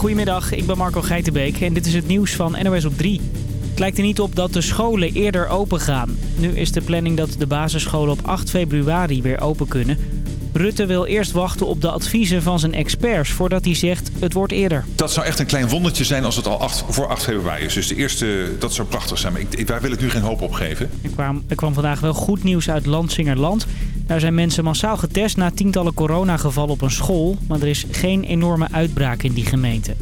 Goedemiddag, ik ben Marco Geitenbeek en dit is het nieuws van NOS op 3. Het lijkt er niet op dat de scholen eerder open gaan. Nu is de planning dat de basisscholen op 8 februari weer open kunnen. Rutte wil eerst wachten op de adviezen van zijn experts voordat hij zegt het wordt eerder. Dat zou echt een klein wondertje zijn als het al 8, voor 8 februari is. Dus de eerste, dat zou prachtig zijn. Maar ik, ik, daar wil ik nu geen hoop op geven. Er kwam, er kwam vandaag wel goed nieuws uit Landsingerland. Daar zijn mensen massaal getest na tientallen coronagevallen op een school. Maar er is geen enorme uitbraak in die gemeente.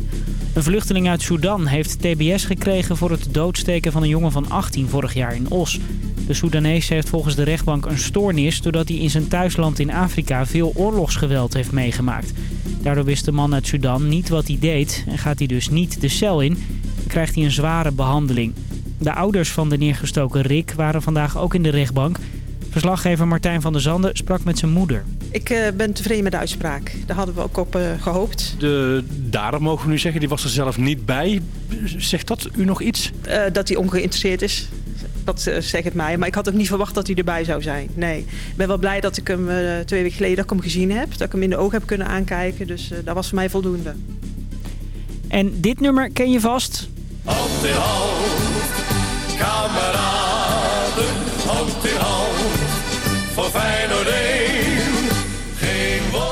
Een vluchteling uit Sudan heeft TBS gekregen voor het doodsteken van een jongen van 18 vorig jaar in Os. De Soedanees heeft volgens de rechtbank een stoornis doordat hij in zijn thuisland in Afrika veel oorlogsgeweld heeft meegemaakt. Daardoor wist de man uit Sudan niet wat hij deed en gaat hij dus niet de cel in. Dan krijgt hij een zware behandeling. De ouders van de neergestoken Rick waren vandaag ook in de rechtbank. Verslaggever Martijn van der Zanden sprak met zijn moeder. Ik uh, ben tevreden met de uitspraak. Daar hadden we ook op uh, gehoopt. De dader mogen we nu zeggen, die was er zelf niet bij. Zegt dat u nog iets? Uh, dat hij ongeïnteresseerd is. Dat zegt het mij. Maar ik had ook niet verwacht dat hij erbij zou zijn. Nee. Ik ben wel blij dat ik hem twee weken geleden dat ik hem gezien heb. Dat ik hem in de ogen heb kunnen aankijken. Dus dat was voor mij voldoende. En dit nummer ken je vast. Hand in hand, kameraden, hand in hand, voor Feyenoord 1.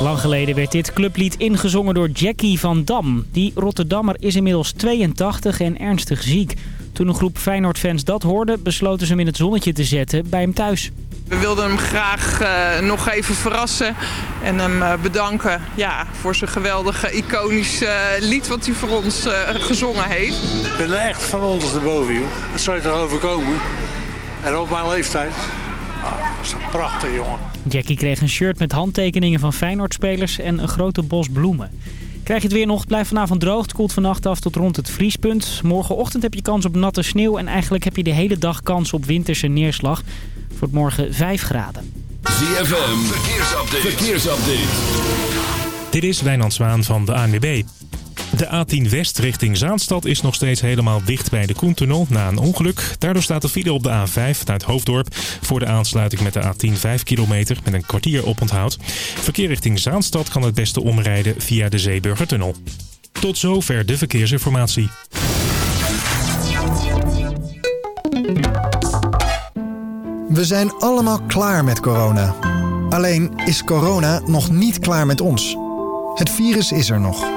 Lang geleden werd dit clublied ingezongen door Jackie van Dam. Die Rotterdammer is inmiddels 82 en ernstig ziek. Toen een groep Feyenoord-fans dat hoorde, besloten ze hem in het zonnetje te zetten bij hem thuis. We wilden hem graag uh, nog even verrassen en hem uh, bedanken ja, voor zijn geweldige, iconische uh, lied wat hij voor ons gezongen heeft. Ik ben er echt van ondersteboven, joh. Dat zou je toch overkomen? En op mijn leeftijd. Ah, dat is een prachtig, jongen. Jackie kreeg een shirt met handtekeningen van Feyenoord-spelers en een grote bos bloemen. Krijg je het weer nog, blijft vanavond droog. Het koelt vannacht af tot rond het vriespunt. Morgenochtend heb je kans op natte sneeuw en eigenlijk heb je de hele dag kans op winterse neerslag. Het wordt morgen 5 graden. ZFM, verkeersupdate. verkeersupdate. Dit is Wijnand Zwaan van de ANWB. De A10 West richting Zaanstad is nog steeds helemaal dicht bij de Koentunnel na een ongeluk. Daardoor staat de file op de A5 vanuit Hoofddorp voor de aansluiting met de A10 5 kilometer met een kwartier oponthoud. Verkeer richting Zaanstad kan het beste omrijden via de Zeeburgertunnel. Tot zover de verkeersinformatie. We zijn allemaal klaar met corona. Alleen is corona nog niet klaar met ons. Het virus is er nog.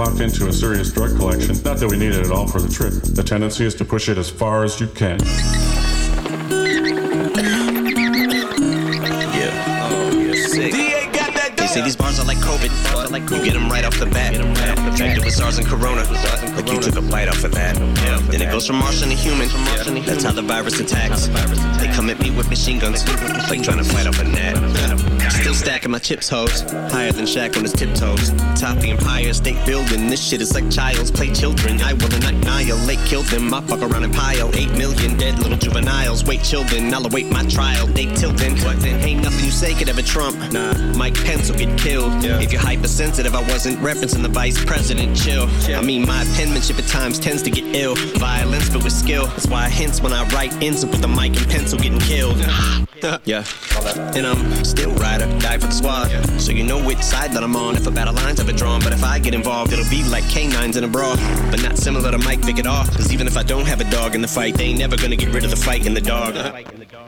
Locked into a serious drug collection, not that we need it at all for the trip, the tendency is to push it as far as you can. They say these bars are like COVID. You get them right off the bat. Infected with SARS and Corona. You took a bite off of that. Then it goes from Martian to human. That's how the virus attacks. They come at me with machine guns. Like trying to fight off a net. Still stacking my chips, hoes. Higher than Shaq on his tiptoes. Top the Empire State Building. This shit is like child's play children. I will annihilate, kill them. I fuck around and pile. Eight million dead little juveniles. Wait, children. I'll await my trial. They till then. What then? Ain't nothing you say could ever trump. Nah, Mike Pence will get killed. If you're hypersensitive, I wasn't referencing the vice president. Chill. I mean, my penmanship at times tends to get ill. Violence, but with skill. That's why I hints when I write ends up with a mic and pencil getting killed. yeah. And I'm still rider, die for the squad. So you know which side that I'm on if a battle line's ever drawn. But if I get involved, it'll be like canines in a brawl. But not similar to Mike Vick at all. Cause even if I don't have a dog in the fight, they ain't never gonna get rid of the fight in the dog.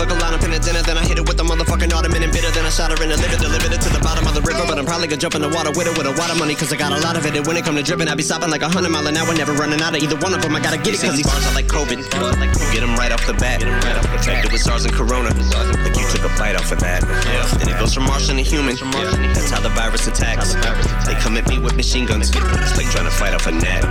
of a line up in a dinner. Then I hit it with the motherfucking ottoman and bitter. Then I shot her in the liver, delivered it to the bottom of the river. But I'm probably gonna jump in the water with it with a lot of money, cause I got a lot of it. And when it come to dripping, I be stopping like a hundred mile an hour, never running out of either one of them. I gotta get it, cause these bars are like COVID. Get them right off the bat. Infected with SARS and Corona. Like you took a bite off of that. And it goes from Martian to human. That's how the virus attacks. They come at me with machine guns. It's like trying to fight off a net.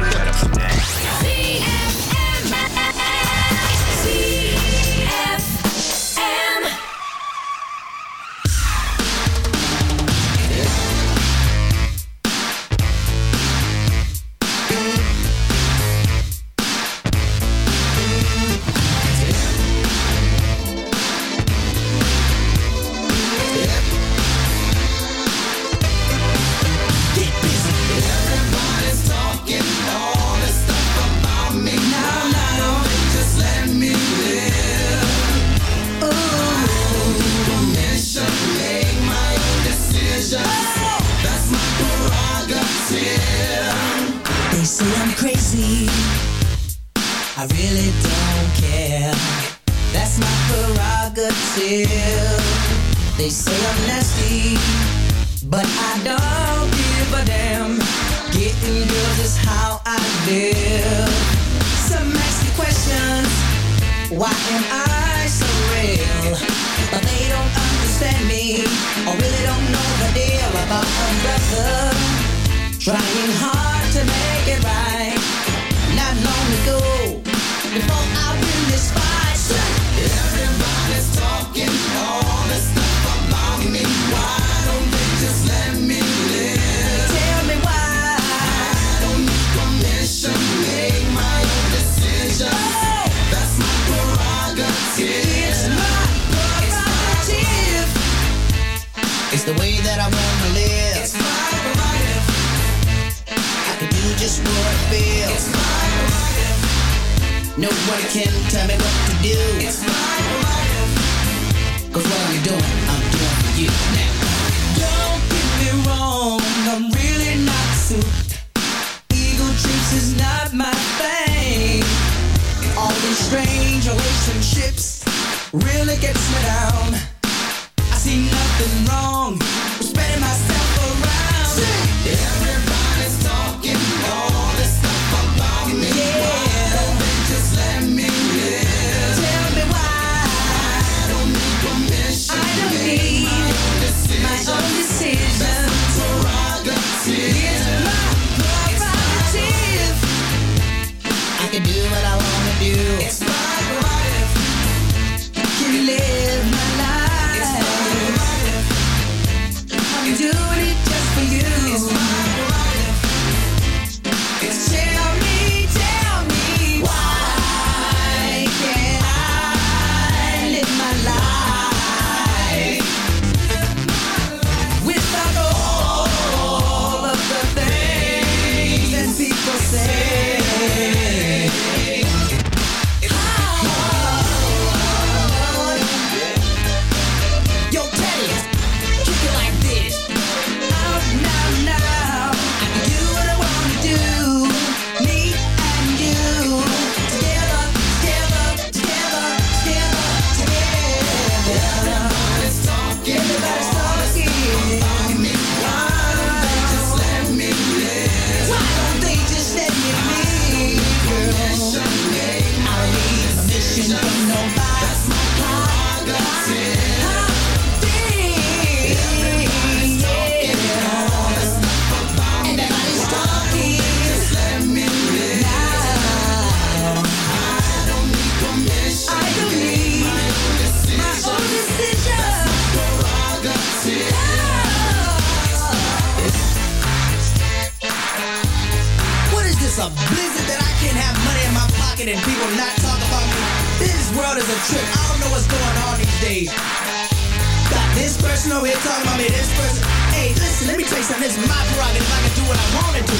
time is my prerogative. I can do what I want to do.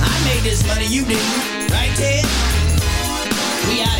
I made this money, you didn't. Right, Ted? We out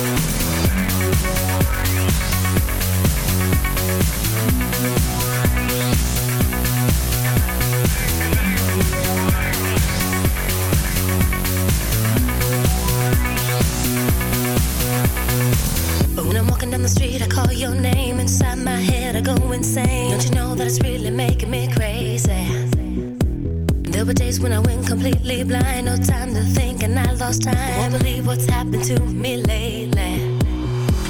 blind, no time to think, and I lost time. Won't believe what's happened to me lately.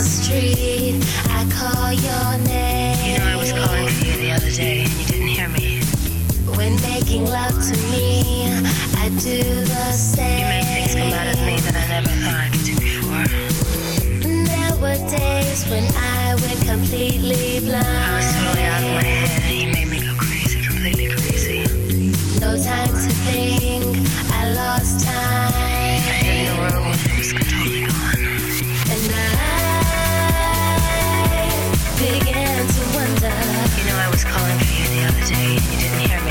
the street, I call your name. You know I was calling for you the other day and you didn't hear me. When making love to me, I do the same. You make things come out of me that I never thought I could do before. There were days when I went completely blind. You didn't hear me.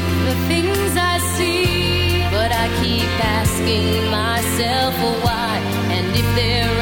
like the things I see, but I keep asking myself why, and if they're.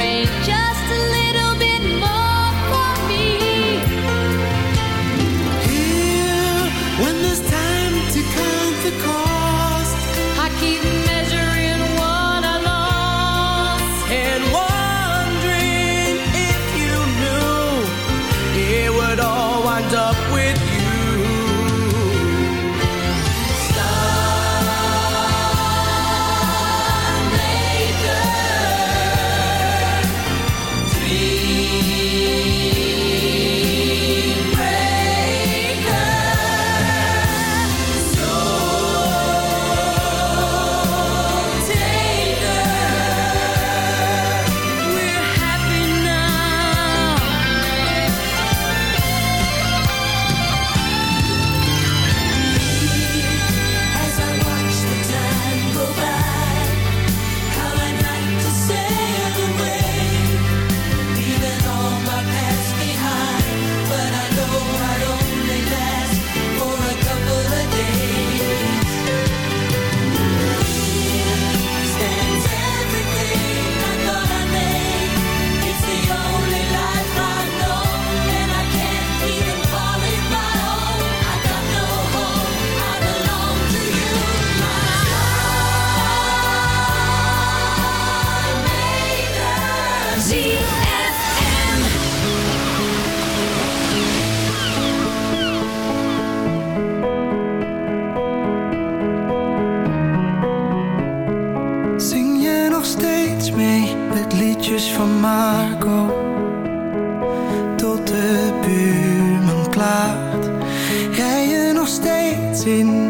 met liedjes van Marco. Tot de buurman klaart, Jij je nog steeds in?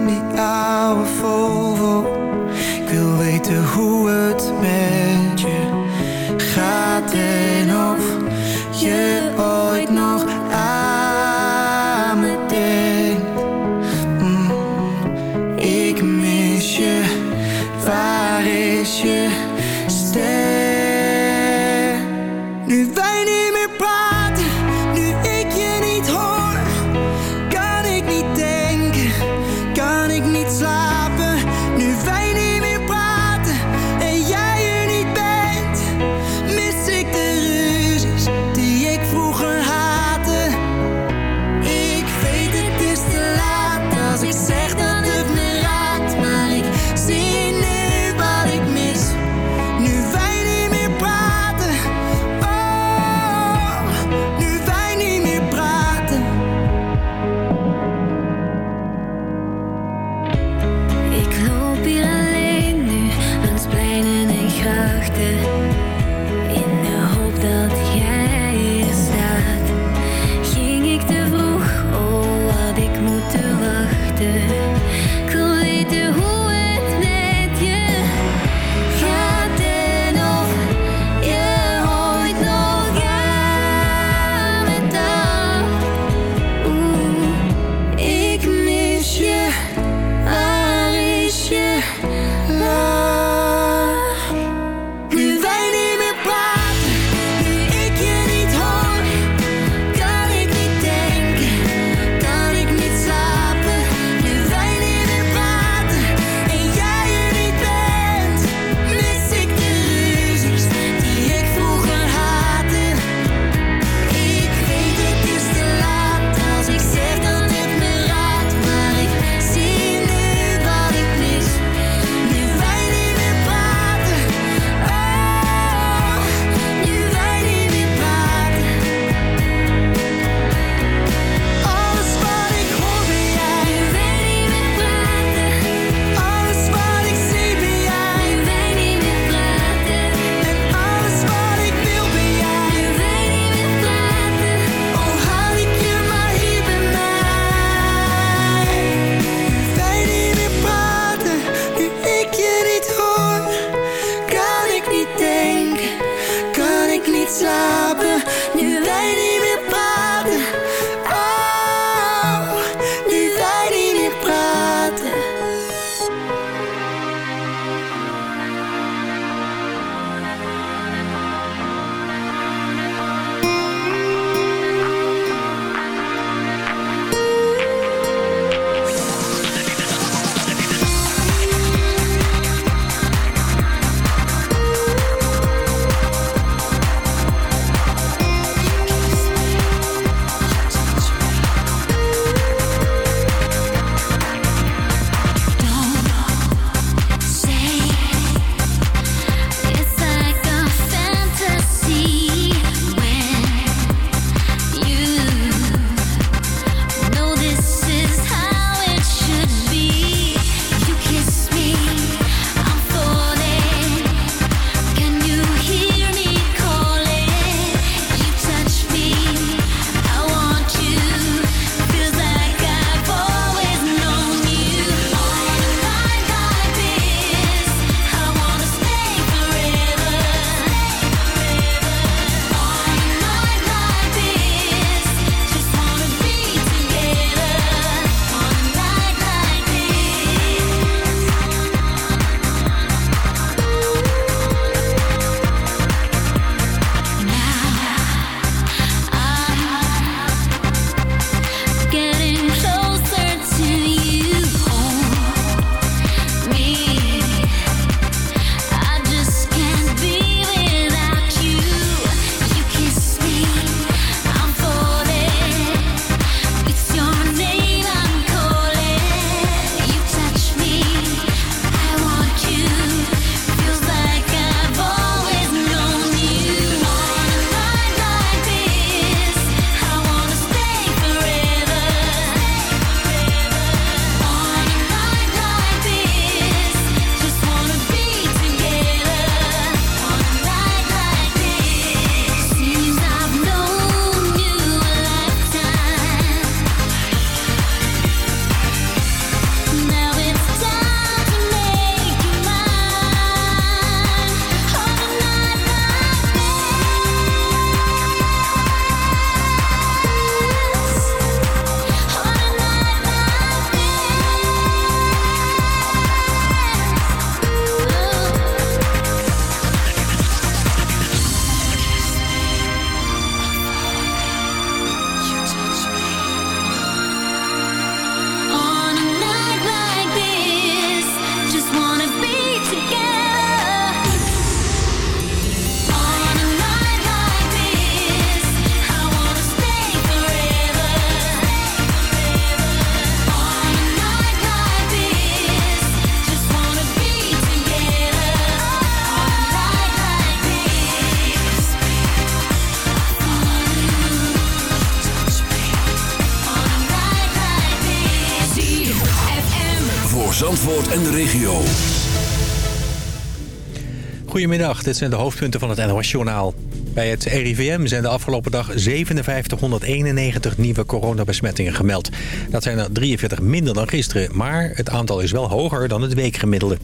Goedemiddag, dit zijn de hoofdpunten van het NOS-journaal. Bij het RIVM zijn de afgelopen dag 5791 nieuwe coronabesmettingen gemeld. Dat zijn er 43 minder dan gisteren, maar het aantal is wel hoger dan het weekgemiddelde.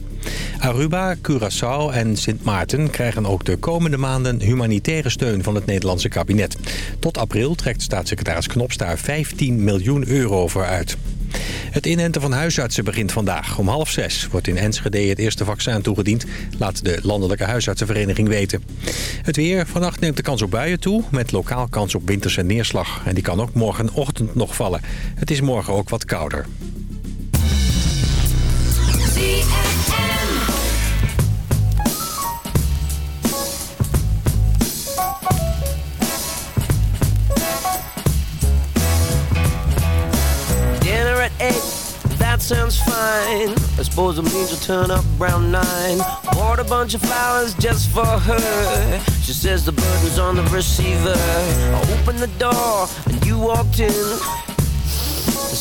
Aruba, Curaçao en Sint Maarten krijgen ook de komende maanden humanitaire steun van het Nederlandse kabinet. Tot april trekt staatssecretaris Knops daar 15 miljoen euro voor uit. Het inenten van huisartsen begint vandaag. Om half zes wordt in Enschede het eerste vaccin toegediend. Laat de Landelijke Huisartsenvereniging weten. Het weer. Vannacht neemt de kans op buien toe. Met lokaal kans op winterse neerslag. En die kan ook morgenochtend nog vallen. Het is morgen ook wat kouder. At eight, that sounds fine. I suppose it means we'll turn up around nine. Bought a bunch of flowers just for her. She says the burden's on the receiver. I opened the door and you walked in.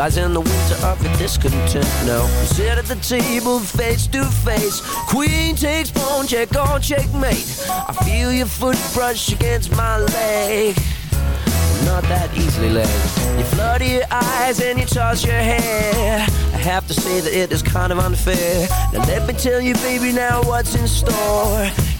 lies in the winter of your discontent? No, we sit at the table face to face. Queen takes pawn, check on checkmate. I feel your foot brush against my leg. Not that easily led. You flutter your eyes and you toss your hair. I have to say that it is kind of unfair. Now let me tell you, baby, now what's in store.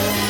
Don't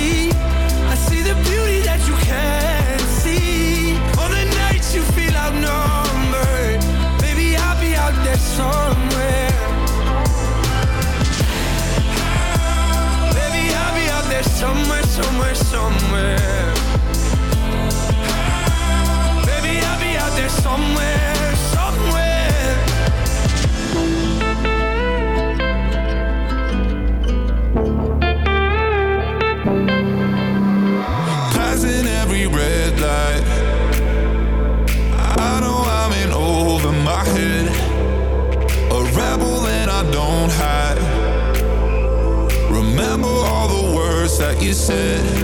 That you said.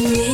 Me,